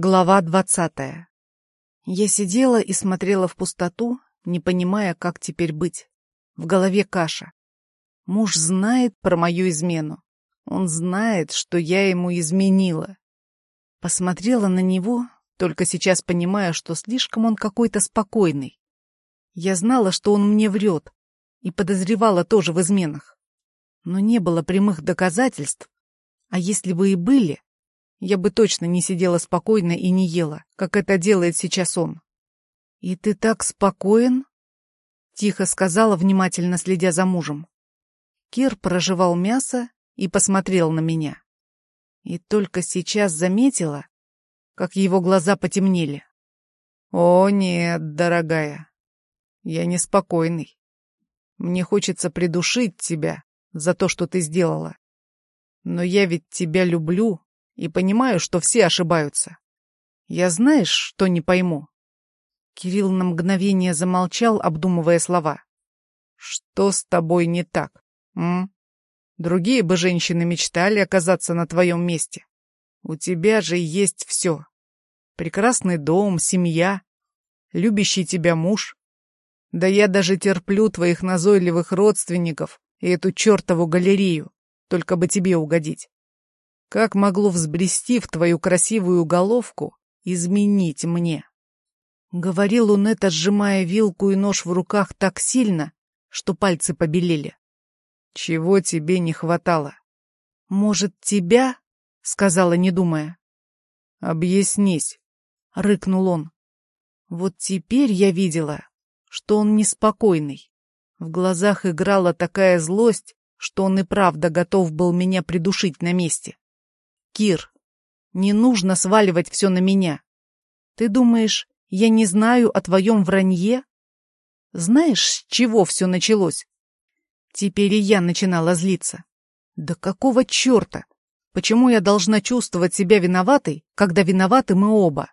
Глава двадцатая. Я сидела и смотрела в пустоту, не понимая, как теперь быть. В голове каша. Муж знает про мою измену. Он знает, что я ему изменила. Посмотрела на него, только сейчас понимая, что слишком он какой-то спокойный. Я знала, что он мне врет, и подозревала тоже в изменах. Но не было прямых доказательств. А если бы и были, я бы точно не сидела спокойно и не ела, как это делает сейчас он. «И ты так спокоен?» — тихо сказала, внимательно следя за мужем. Кир прожевал мясо и посмотрел на меня. И только сейчас заметила, как его глаза потемнели. «О, нет, дорогая, я неспокойный. Мне хочется придушить тебя за то, что ты сделала. Но я ведь тебя люблю и понимаю, что все ошибаются. Я знаешь, что не пойму?» Кирилл на мгновение замолчал, обдумывая слова. «Что с тобой не так, м? Другие бы женщины мечтали оказаться на твоем месте. У тебя же есть все. Прекрасный дом, семья, любящий тебя муж. Да я даже терплю твоих назойливых родственников и эту чертову галерею, только бы тебе угодить. Как могло взбрести в твою красивую головку изменить мне? Говорил он это, сжимая вилку и нож в руках так сильно, что пальцы побелели. Чего тебе не хватало? Может, тебя? Сказала, не думая. Объяснись, рыкнул он. Вот теперь я видела, что он неспокойный. В глазах играла такая злость, что он и правда готов был меня придушить на месте. Кир, не нужно сваливать все на меня. Ты думаешь, я не знаю о твоем вранье? Знаешь, с чего все началось? Теперь и я начинала злиться. Да какого черта? Почему я должна чувствовать себя виноватой, когда виноваты мы оба?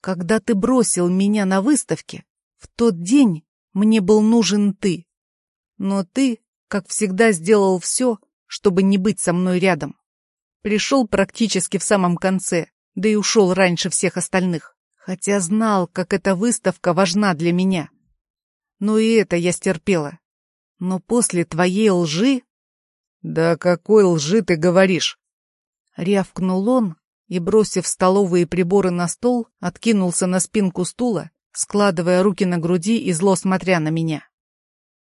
Когда ты бросил меня на выставке, в тот день мне был нужен ты. Но ты, как всегда, сделал все, чтобы не быть со мной рядом. Пришел практически в самом конце, да и ушел раньше всех остальных. Хотя знал, как эта выставка важна для меня. Но и это я стерпела. Но после твоей лжи... «Да какой лжи ты говоришь?» Рявкнул он и, бросив столовые приборы на стол, откинулся на спинку стула, складывая руки на груди и зло смотря на меня.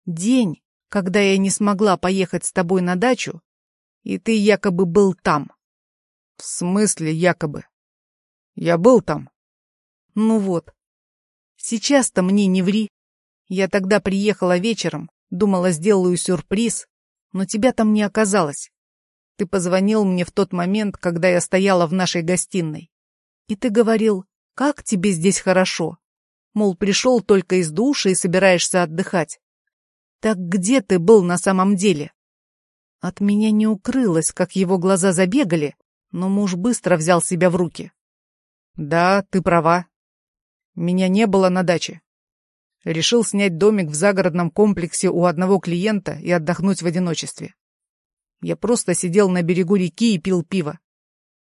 «День, когда я не смогла поехать с тобой на дачу, и ты якобы был там. В смысле якобы? Я был там. Ну вот. Сейчас-то мне не ври. Я тогда приехала вечером, думала, сделаю сюрприз, но тебя там не оказалось. Ты позвонил мне в тот момент, когда я стояла в нашей гостиной. И ты говорил, как тебе здесь хорошо. Мол, пришел только из души и собираешься отдыхать. Так где ты был на самом деле? От меня не укрылось, как его глаза забегали, но муж быстро взял себя в руки. «Да, ты права. Меня не было на даче. Решил снять домик в загородном комплексе у одного клиента и отдохнуть в одиночестве. Я просто сидел на берегу реки и пил пиво.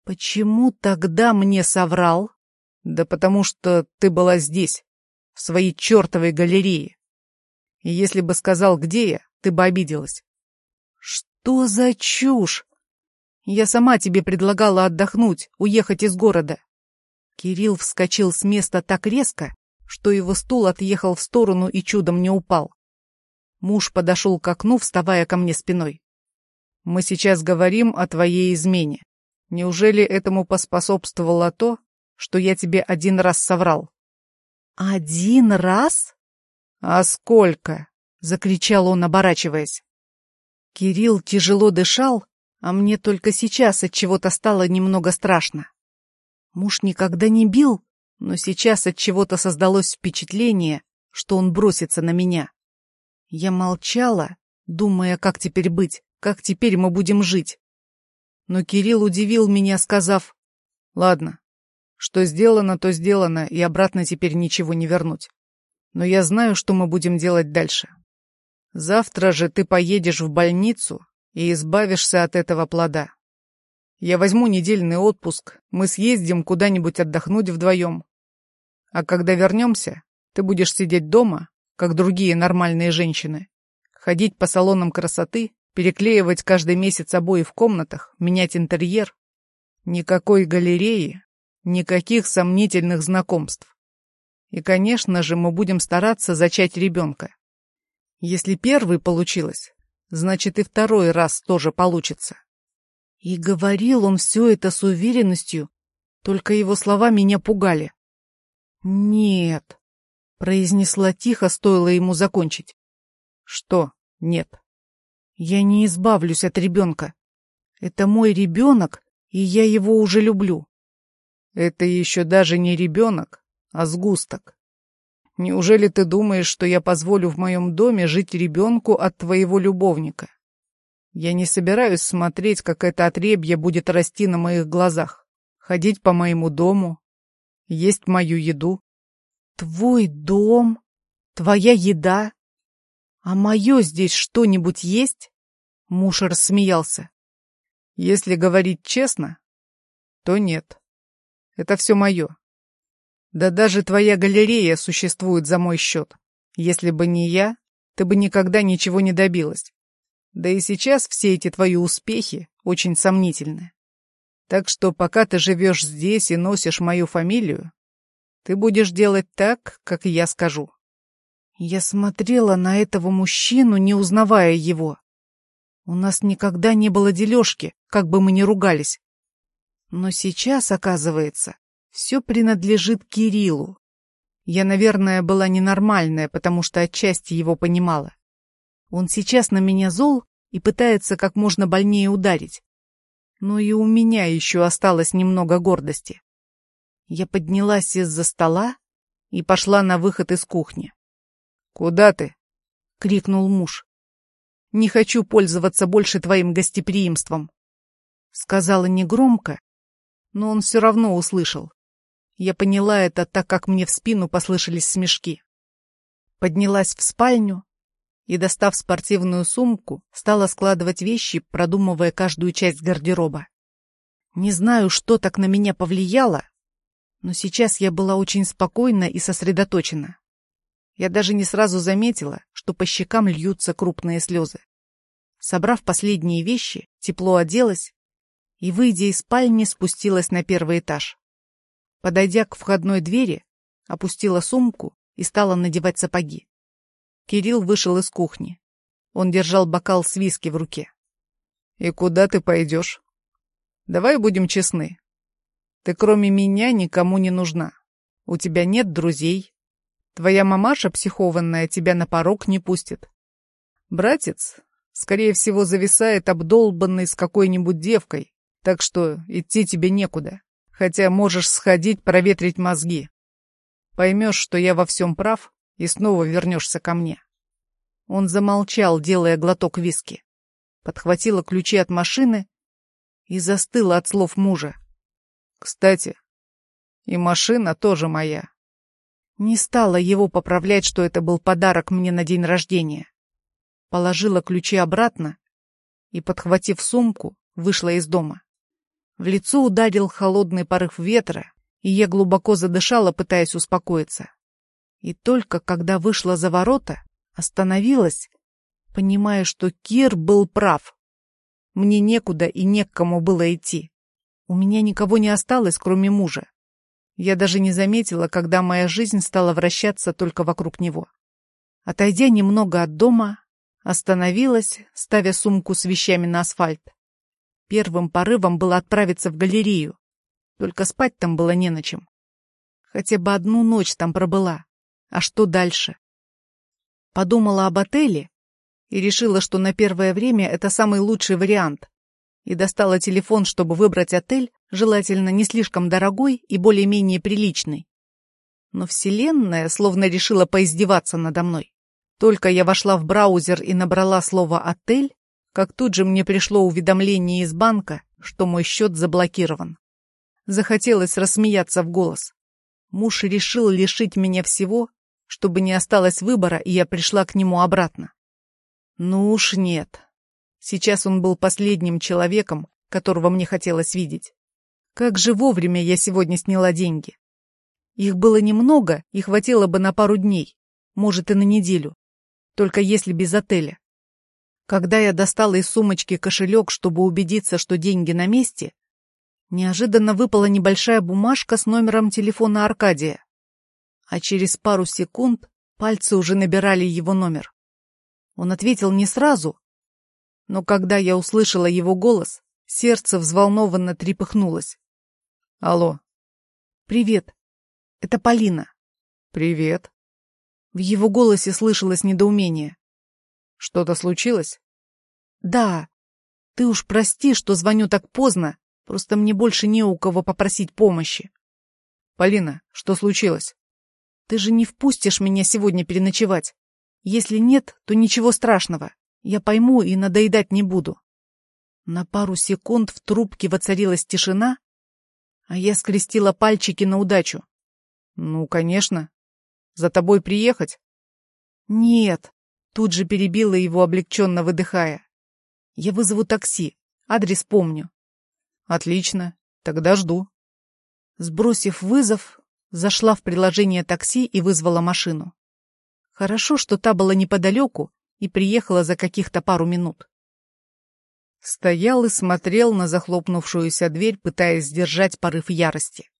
Почему тогда мне соврал? Да потому что ты была здесь, в своей чертовой галерее. И если бы сказал, где я, ты бы обиделась. Что за чушь? Я сама тебе предлагала отдохнуть, уехать из города. Кирилл вскочил с места так резко, что его стул отъехал в сторону и чудом не упал. Муж подошел к окну, вставая ко мне спиной. «Мы сейчас говорим о твоей измене. Неужели этому поспособствовало то, что я тебе один раз соврал?» «Один раз?» «А сколько?» — закричал он, оборачиваясь. Кирилл тяжело дышал, а мне только сейчас от чего-то стало немного страшно. Муж никогда не бил, но сейчас от чего-то создалось впечатление, что он бросится на меня. Я молчала, думая, как теперь быть, как теперь мы будем жить. Но Кирилл удивил меня, сказав, «Ладно, что сделано, то сделано, и обратно теперь ничего не вернуть. Но я знаю, что мы будем делать дальше. Завтра же ты поедешь в больницу и избавишься от этого плода. Я возьму недельный отпуск, мы съездим куда-нибудь отдохнуть вдвоем. А когда вернемся, ты будешь сидеть дома, как другие нормальные женщины, ходить по салонам красоты, переклеивать каждый месяц обои в комнатах, менять интерьер. Никакой галереи, никаких сомнительных знакомств. И, конечно же, мы будем стараться зачать ребенка. Если первый получилось, значит и второй раз тоже получится. И говорил он все это с уверенностью, только его слова меня пугали. «Нет», — произнесла тихо, стоило ему закончить. «Что нет?» «Я не избавлюсь от ребенка. Это мой ребенок, и я его уже люблю». «Это еще даже не ребенок, а сгусток. Неужели ты думаешь, что я позволю в моем доме жить ребенку от твоего любовника?» Я не собираюсь смотреть, как это отребье будет расти на моих глазах, ходить по моему дому, есть мою еду. Твой дом? Твоя еда? А мое здесь что-нибудь есть? Муж рассмеялся. Если говорить честно, то нет. Это все мое. Да даже твоя галерея существует за мой счет. Если бы не я, ты бы никогда ничего не добилась. Да и сейчас все эти твои успехи очень сомнительны. Так что пока ты живешь здесь и носишь мою фамилию, ты будешь делать так, как я скажу. Я смотрела на этого мужчину, не узнавая его. У нас никогда не было дележки, как бы мы ни ругались. Но сейчас, оказывается, все принадлежит Кириллу. Я, наверное, была ненормальная, потому что отчасти его понимала. Он сейчас на меня зол и пытается как можно больнее ударить. Но и у меня еще осталось немного гордости. Я поднялась из-за стола и пошла на выход из кухни. «Куда ты?» — крикнул муж. «Не хочу пользоваться больше твоим гостеприимством», — сказала негромко, но он все равно услышал. Я поняла это, так как мне в спину послышались смешки. Поднялась в спальню, и, достав спортивную сумку, стала складывать вещи, продумывая каждую часть гардероба. Не знаю, что так на меня повлияло, но сейчас я была очень спокойна и сосредоточена. Я даже не сразу заметила, что по щекам льются крупные слезы. Собрав последние вещи, тепло оделась и, выйдя из спальни, спустилась на первый этаж. Подойдя к входной двери, опустила сумку и стала надевать сапоги. Кирилл вышел из кухни. Он держал бокал с виски в руке. «И куда ты пойдешь? Давай будем честны. Ты кроме меня никому не нужна. У тебя нет друзей. Твоя мамаша психованная тебя на порог не пустит. Братец, скорее всего, зависает обдолбанный с какой-нибудь девкой, так что идти тебе некуда, хотя можешь сходить проветрить мозги. Поймешь, что я во всем прав, и снова вернешься ко мне. Он замолчал, делая глоток виски. Подхватила ключи от машины и застыла от слов мужа. Кстати, и машина тоже моя. Не стала его поправлять, что это был подарок мне на день рождения. Положила ключи обратно и, подхватив сумку, вышла из дома. В лицо ударил холодный порыв ветра, и я глубоко задышала, пытаясь успокоиться. И только когда вышла за ворота, остановилась, понимая, что Кир был прав. Мне некуда и не к кому было идти. У меня никого не осталось, кроме мужа. Я даже не заметила, когда моя жизнь стала вращаться только вокруг него. Отойдя немного от дома, остановилась, ставя сумку с вещами на асфальт. Первым порывом было отправиться в галерею. Только спать там было не на чем. Хотя бы одну ночь там пробыла. А что дальше? Подумала об отеле и решила, что на первое время это самый лучший вариант. И достала телефон, чтобы выбрать отель, желательно не слишком дорогой и более-менее приличный. Но Вселенная словно решила поиздеваться надо мной. Только я вошла в браузер и набрала слово «отель», как тут же мне пришло уведомление из банка, что мой счет заблокирован. Захотелось рассмеяться в голос. Муж решил лишить меня всего, чтобы не осталось выбора, и я пришла к нему обратно. Ну уж нет. Сейчас он был последним человеком, которого мне хотелось видеть. Как же вовремя я сегодня сняла деньги. Их было немного и хватило бы на пару дней, может и на неделю. Только если без отеля. Когда я достала из сумочки кошелек, чтобы убедиться, что деньги на месте, неожиданно выпала небольшая бумажка с номером телефона Аркадия. А через пару секунд пальцы уже набирали его номер. Он ответил не сразу, но когда я услышала его голос, сердце взволнованно трепыхнулось. «Алло». «Привет. Это Полина». «Привет». В его голосе слышалось недоумение. «Что-то случилось?» «Да. Ты уж прости, что звоню так поздно, просто мне больше не у кого попросить помощи». «Полина, что случилось?» «Ты же не впустишь меня сегодня переночевать. Если нет, то ничего страшного. Я пойму и надоедать не буду. На пару секунд в трубке воцарилась тишина, а я скрестила пальчики на удачу. Ну, конечно. За тобой приехать? Нет. Тут же перебила его, облегченно выдыхая. Я вызову такси. Адрес помню. Отлично. Тогда жду. Сбросив вызов, зашла в приложение такси и вызвала машину. Хорошо, что та была неподалеку, и приехала за каких-то пару минут. Стоял и смотрел на захлопнувшуюся дверь, пытаясь сдержать порыв ярости.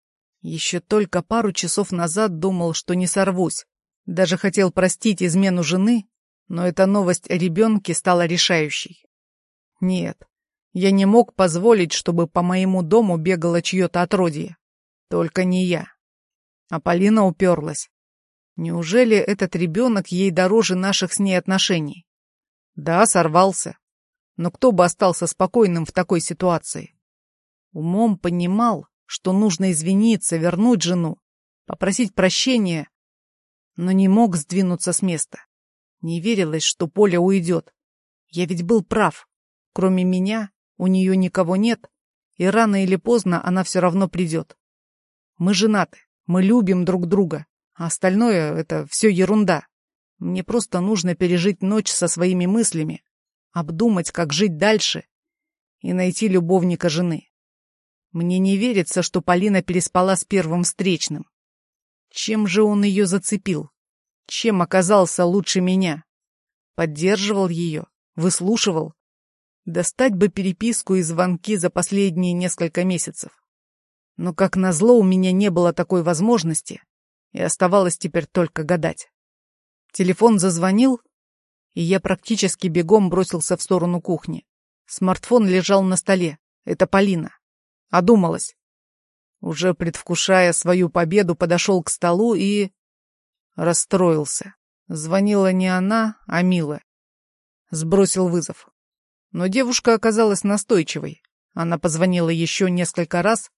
Еще только пару часов назад думал, что не сорвусь. Даже хотел простить измену жены, но эта новость о ребенке стала решающей. Нет, я не мог позволить, чтобы по моему дому бегало чье-то отродье. Только не я. А Полина уперлась. Неужели этот ребенок ей дороже наших с ней отношений? Да, сорвался. Но кто бы остался спокойным в такой ситуации? Умом понимал, что нужно извиниться, вернуть жену, попросить прощения, но не мог сдвинуться с места. Не верилось, что Поля уйдет. Я ведь был прав. Кроме меня, у нее никого нет, и рано или поздно она все равно придет. Мы женаты, мы любим друг друга. А остальное — это все ерунда. Мне просто нужно пережить ночь со своими мыслями, обдумать, как жить дальше и найти любовника жены. Мне не верится, что Полина переспала с первым встречным. Чем же он ее зацепил? Чем оказался лучше меня? Поддерживал ее? Выслушивал? Достать бы переписку и звонки за последние несколько месяцев. Но, как назло, у меня не было такой возможности, и оставалось теперь только гадать. Телефон зазвонил, и я практически бегом бросился в сторону кухни. Смартфон лежал на столе. Это Полина. Одумалась. Уже предвкушая свою победу, подошел к столу и... Расстроился. Звонила не она, а Мила. Сбросил вызов. Но девушка оказалась настойчивой. Она позвонила еще несколько раз,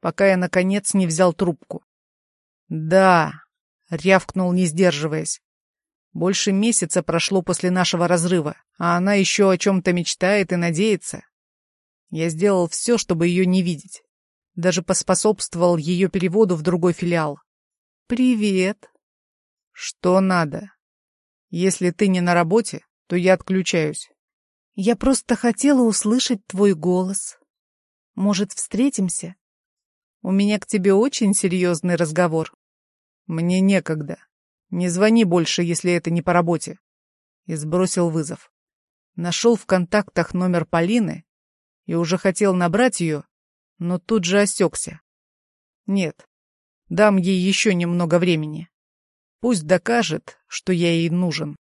пока я, наконец, не взял трубку. «Да», — рявкнул, не сдерживаясь. «Больше месяца прошло после нашего разрыва, а она еще о чем-то мечтает и надеется. Я сделал все, чтобы ее не видеть. Даже поспособствовал ее переводу в другой филиал. «Привет». «Что надо? Если ты не на работе, то я отключаюсь». «Я просто хотела услышать твой голос. Может, встретимся? У меня к тебе очень серьезный разговор». Мне некогда. Не звони больше, если это не по работе. И сбросил вызов. Нашел в контактах номер Полины и уже хотел набрать ее, но тут же осекся. Нет, дам ей еще немного времени. Пусть докажет, что я ей нужен.